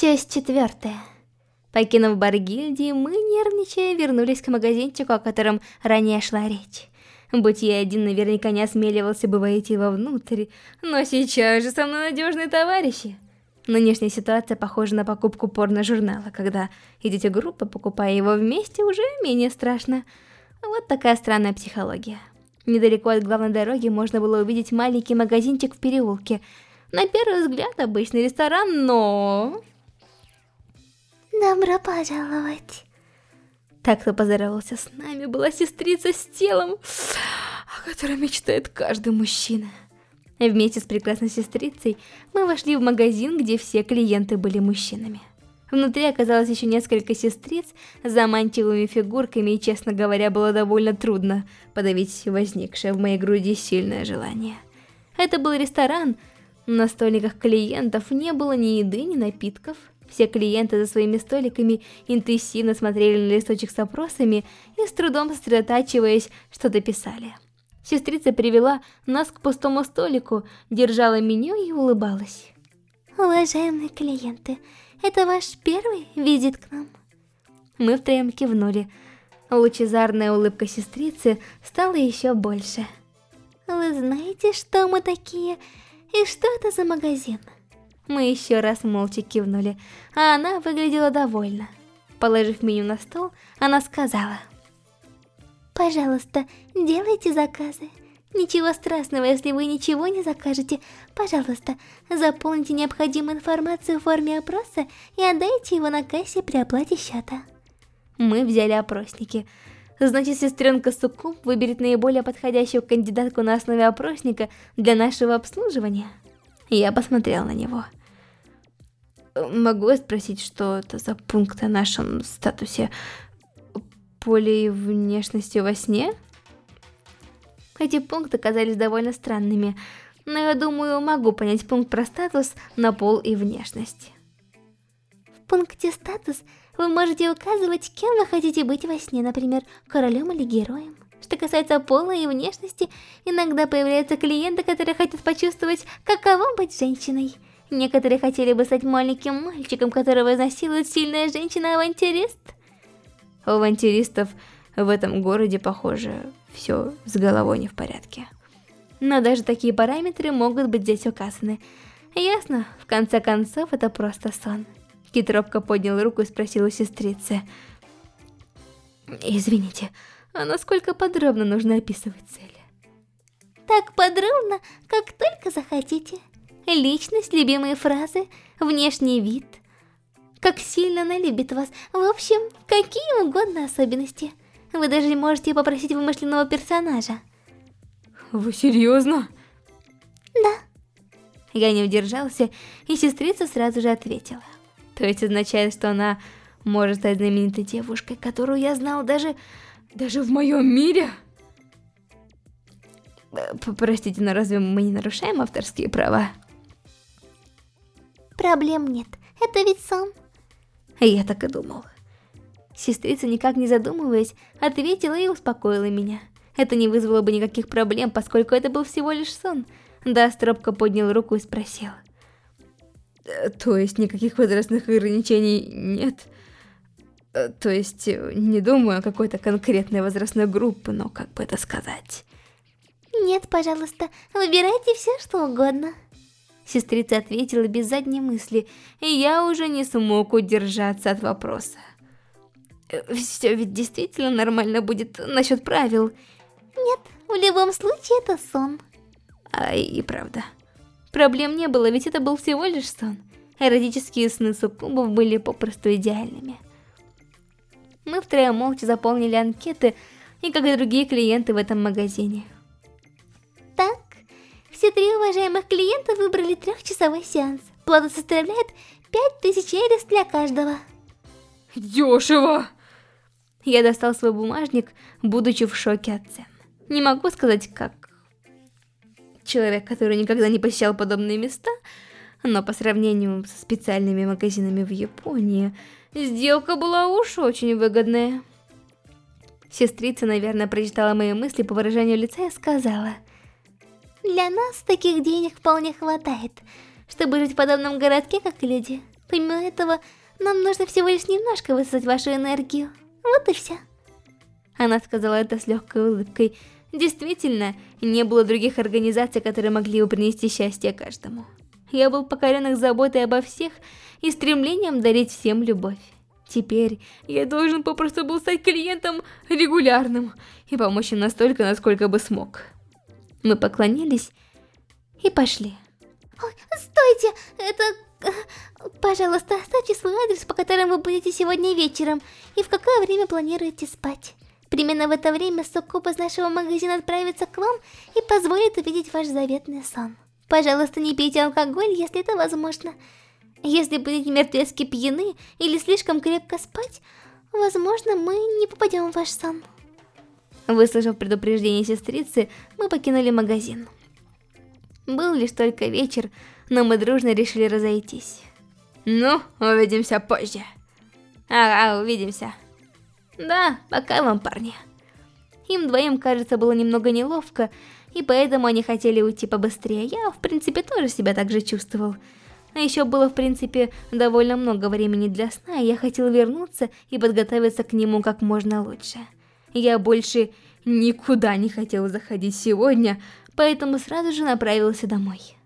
Часть четвертая. Покинув бар гильдии, мы, нервничая, вернулись к магазинчику, о котором ранее шла речь. Будь я один, наверняка не осмеливался бы войти вовнутрь, но сейчас же со мной надежные товарищи. Нынешняя ситуация похожа на покупку порно-журнала, когда идете группа, покупая его вместе, уже менее страшно. Вот такая странная психология. Недалеко от главной дороги можно было увидеть маленький магазинчик в переулке. На первый взгляд обычный ресторан, но... Добро пожаловать. Так, кто поздоровался с нами, была сестрица с телом, о которой мечтает каждый мужчина. Вместе с прекрасной сестрицей мы вошли в магазин, где все клиенты были мужчинами. Внутри оказалось еще несколько сестриц с заманчивыми фигурками, и, честно говоря, было довольно трудно подавить возникшее в моей груди сильное желание. Это был ресторан, на столиках клиентов не было ни еды, ни напитков, все клиенты за своими столиками интенсивно смотрели на листочек с опросами и с трудом сосредотачиваясь, что-то писали. Сестрица привела нас к пустому столику, держала меню и улыбалась. Уважаемые клиенты, это ваш первый визит к нам? Мы втроем кивнули. Лучезарная улыбка сестрицы стала еще больше. Вы знаете, что мы такие и что это за магазин? Мы еще раз молча кивнули, а она выглядела довольна. Положив меню на стол, она сказала. «Пожалуйста, делайте заказы. Ничего страшного, если вы ничего не закажете. Пожалуйста, заполните необходимую информацию в форме опроса и отдайте его на кассе при оплате счета». Мы взяли опросники. Значит, сестренка Суккуб выберет наиболее подходящую кандидатку на основе опросника для нашего обслуживания. Я посмотрел на него. Могу я спросить, что это за пункт о нашем статусе поле внешности во сне? Эти пункты казались довольно странными, но я думаю, могу понять пункт про статус на пол и внешность. В пункте «Статус» вы можете указывать, кем вы хотите быть во сне, например, королем или героем. Что касается пола и внешности, иногда появляются клиенты, которые хотят почувствовать, каково быть женщиной – Некоторые хотели бы стать маленьким мальчиком, которого изнасилует сильная женщина-авантюрист. У авантюристов в этом городе, похоже, все с головой не в порядке. Но даже такие параметры могут быть здесь указаны. Ясно, в конце концов, это просто сон. Кит поднял руку и спросил у сестрицы. Извините, а насколько подробно нужно описывать цели? Так подробно, как только захотите личность, любимые фразы, внешний вид. Как сильно она любит вас. В общем, какие угодно особенности. Вы даже можете попросить вымышленного персонажа. Вы серьезно? Да. Я не удержался, и сестрица сразу же ответила. То есть означает, что она может стать знаменитой девушкой, которую я знал даже... даже в моем мире? Простите, но разве мы не нарушаем авторские права? Проблем нет, это ведь сон. Я так и думал. Сестрица, никак не задумываясь, ответила и успокоила меня. Это не вызвало бы никаких проблем, поскольку это был всего лишь сон. Да, Стробко поднял руку и спросил. «Э, то есть никаких возрастных ограничений нет? Э, то есть не думаю о какой-то конкретной возрастной группе, но как бы это сказать? Нет, пожалуйста, выбирайте все, что угодно. Сестрица ответила без задней мысли, и я уже не смог удержаться от вопроса. «Э, Все ведь действительно нормально будет насчет правил. Нет, в любом случае это сон. А и правда. Проблем не было, ведь это был всего лишь сон. Эротические сны суккубов были попросту идеальными. Мы втроем молча заполнили анкеты, и как и другие клиенты в этом магазине. Все три уважаемых клиента выбрали трехчасовой сеанс. Плата составляет 5000 эрис для каждого. Дешево! Я достал свой бумажник, будучи в шоке от цен. Не могу сказать, как человек, который никогда не посещал подобные места, но по сравнению со специальными магазинами в Японии, сделка была уж очень выгодная. Сестрица, наверное, прочитала мои мысли по выражению лица и сказала... Для нас таких денег вполне хватает, чтобы жить в подобном городке, как люди. Помимо этого, нам нужно всего лишь немножко высосать вашу энергию. Вот и все. Она сказала это с легкой улыбкой. Действительно, не было других организаций, которые могли бы принести счастье каждому. Я был покорен их заботой обо всех и стремлением дарить всем любовь. Теперь я должен попросту был стать клиентом регулярным и помочь им настолько, насколько бы смог. Мы поклонились и пошли. Ой, стойте! Это... Э, пожалуйста, оставьте свой адрес, по которому вы будете сегодня вечером, и в какое время планируете спать. Примерно в это время Суккуба из нашего магазина отправится к вам и позволит увидеть ваш заветный сон. Пожалуйста, не пейте алкоголь, если это возможно. Если будете мертвецки пьяны или слишком крепко спать, возможно, мы не попадем в ваш сон. Выслушав предупреждение сестрицы, мы покинули магазин. Был лишь только вечер, но мы дружно решили разойтись. Ну, увидимся позже. Ага, увидимся. Да, пока вам, парни. Им двоим, кажется, было немного неловко, и поэтому они хотели уйти побыстрее. Я, в принципе, тоже себя так же чувствовал. А еще было, в принципе, довольно много времени для сна, и я хотел вернуться и подготовиться к нему как можно лучше. Я больше никуда не хотел заходить сегодня, поэтому сразу же направился домой.